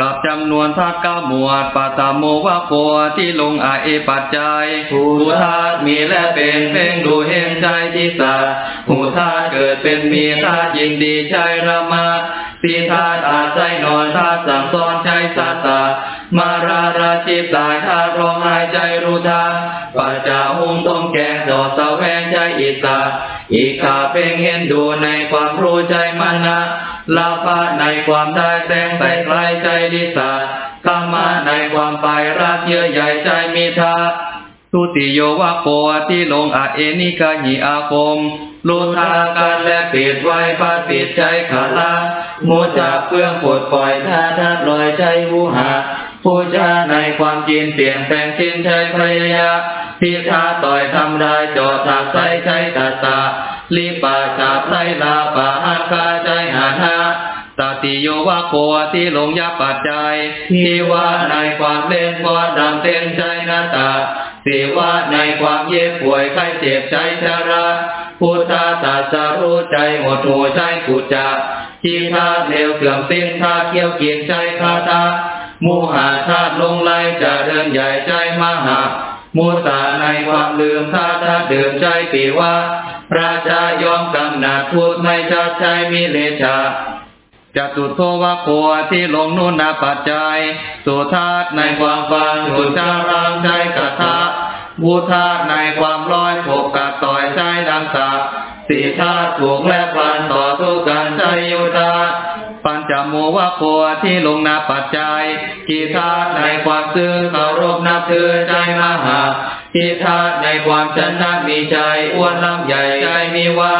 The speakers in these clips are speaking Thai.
กับจำนวนธาตุเก้าหมวดปัตตโมวะโกที่ลงอาเอปัจจัยหูธาตุมีและเป็นเพ่งดูเห็นใจที่สัตหูธาตุเกิดเป็นมีธาตุยินดีใจระมาสีธาตุอาศัยนอนธาตุสั่งสอนใจสัตตามาราราชีพตายธาตุร้องหายใจรู้ธาปัจจาหุงต้มแกงดอกสะแวงใจอิสาอีกขาเพ่งเห็นดูในความรู้ใจมันนะ ลาภะในความได้แสงใส่ไกลใจดิสาธรรมะในความไปรักเยื่อใหญ่ใจมีทาทุติโยวะโกที่ลงอาเอนิกาหิอาคมลุทาการและปิดไว้พาปิดใจขาลามูจากเพื่องปวดปล่อยท่าทัดลอยใจหูหาผู้ชาในความกินเปลี่ยนแปลงชินใจพยายาพิทาต่อยทำลายจอดถักใส่ใจตาตา ลีปาชาไพรลาปาหัคาใจหาทาตติโยวะโคที่ลงยาปัจจัยที่ว่าในความเล่นพอดำเต็มใจนาตาสีว่าในความเย็บป่วยไข้เจ็บใจชาระพุทธาตาสรู้ใจหมดหัวใจกุจจะทีธาเลวเสื่อมสิ้นธาเกี่ยวเกียงใจคาตามูหาธาตุลงไลจะเดินใหญ่ใจมหามูสาในความลืมธาตุเดิมใจปีว่า พระจายอมกำหนัดพูดไม่ชัดใจมีเลชาจะตุโทวะโคที่ลงนุนาปัจจัย สุธาตในความฟังสุจารังใจกัทะบูธาตในความร้อยผูกกัดต่อยใจดังสาสีธาตุถูกและพันต่อทุกการใจยุทาปัญจโมวะโคที่ลงนาปัจจัยกีธาตุในความซื่อเคารพนับถือใจมหา กีธาตุในความชนะมีใจอ้วนลำใหญ่ใจมีว่า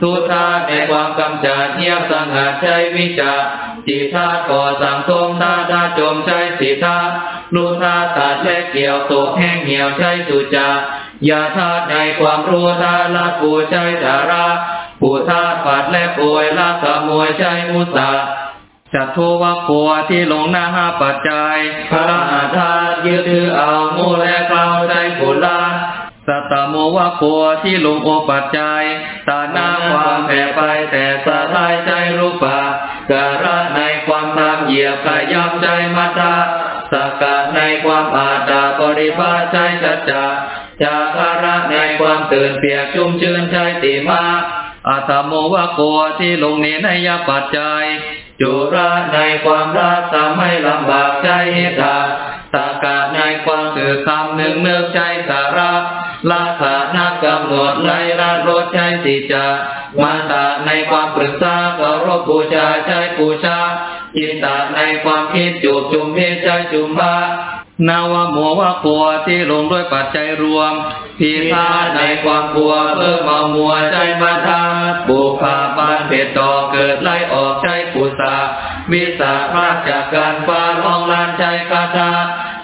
ทุธาตุในความกำจัดเงียบสังหารใจวิจารจิธาตุก่อสังสมธาตุจมใจสิธาตุลูธาตุตัดและเกี่ยวตกแห้งเหี่ยวใจสุจายาธาตุในความรู้ธาตุละปูใจสาระผู้ธาตุปัดและป่วยละขโมยใจมุสาจัตโทวะโคที่ลงหน้าห้าปัจจัยพระอาธาตุยึดถือเอามูและ เกลาใจผุลาสัตตโมวะโคที่ลงโอปัจจัยตาหน้าความแผ่ไปแต่สะท้ายใจรูปะการะในความทำเหยียบขยับใจมัตตาสกัดในความอาจาบริภาใจจัจจาจาคาระในความตื่นเปียกชุ่มชื่นใจติมาอัตโมวะโกที่ลงเนในยปัจจัยจุระในความรักทำให้ลำบากใจเหตา ความคือคำหนึ่งเนื้อใจสาระลาขานักกำหนดไล่ละรถใจสิจามาตาในความปรึกษาเคารพบูชาใจบูชาจิตตาในความคิดจูบจุมเพใจจุมบานาวโมวะโกที่ลงด้วยปัจจัยรวมพีธาในความกลัวเพิ่มมามัวใจมาทาบุพาบานเพดดอกเกิดไล่ออกใจปุสาวิสาพาจากการฟ้าร้องลานใจคาถา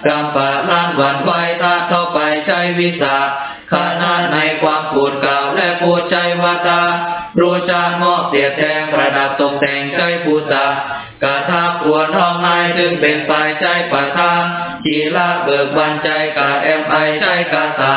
กำปะล้านวันไว้ตาเข้าไปใช้วิสาขณะในความปวดเก่าและปวดใจวาตารู้จานมอบเสียแทงประดับตกแต่งใจภูตากาทาปวดร้องไห้จึงเป็นปลายใจปะทากีละเบิกบันใจกาแอมไอใจกาตา